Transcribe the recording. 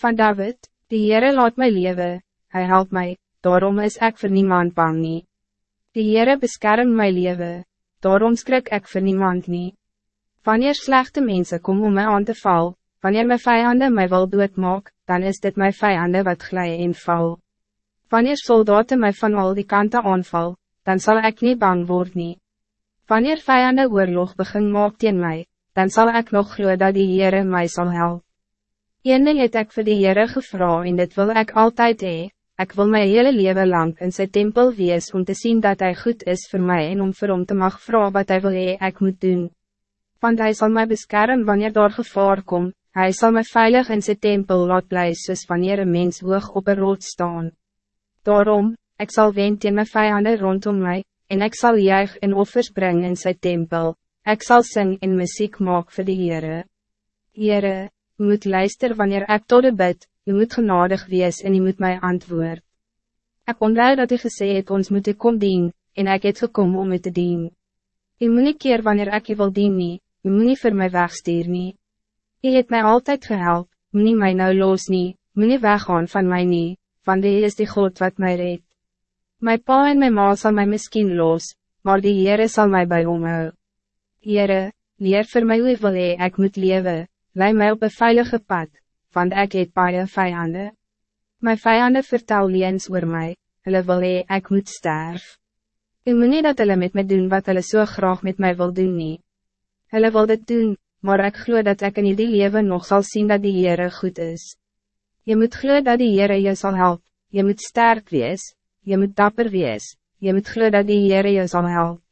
Van David, die Heere laat my leven, hij helpt mij, daarom is ik voor niemand bang nie. Die Heere beskerm my leven, daarom skrik ik voor niemand nie. Wanneer slechte mensen komen om mij aan te val, wanneer mijn vijanden mij wil doodmaak, dan is dit mijn vijanden wat glij en val. Wanneer soldaten mij van al die kanten aanval, dan zal ik niet bang worden. Wanneer vijanden oorlog begin maak teen mij, dan zal ik nog glo dat die Heere mij zal helpen. Ene het ek vir die Heere gevra en dit wil ik altijd hee, ik wil mijn hele leven lang in zijn tempel wees om te zien dat hij goed is voor mij en om voor hom te mag vragen wat hij wil hee ek moet doen. Want hij zal mij beschermen wanneer daar gevaar komt, hij zal mij veilig in zijn tempel laat blij soos wanneer een mens hoog op een rood staan. Daarom, ik zal wend in mijn vijanden rondom mij, en ik zal juich en offers brengen in zijn tempel, ik zal zingen en muziek maken voor de Heere. Heere, u moet luister wanneer ik tot de bid, u moet genadig wees en u moet mij antwoord. Ik onthou dat u gesê het ons moet kom dien, en ik het gekom om u te dien. U moet nie keer wanneer ik u wil dien nie, u moet nie vir my wegstuur nie. U het mij altijd gehelp, moet nie my nou los nie, moet nie weggaan van mij nie, want die is die God wat mij redt. My pa en my ma sal my miskien los, maar die Heere sal my by hom hou. Heere, leer vir my hoe wil hee, ek moet lewe, lei my op een veilige pad, want ik het baie vijanden. My vijanden vertel liens oor my, hulle wil hee, ek moet sterf. U moet nie dat hulle met my doen wat hulle so graag met mij wil doen nie. Hulle wil dit doen, maar ik glo dat ik in die leven nog zal zien dat die Heere goed is. Je moet glo dat die Heere je zal helpen, je moet sterk wees, je moet dapper wees, je moet glo dat die Heere je zal helpen.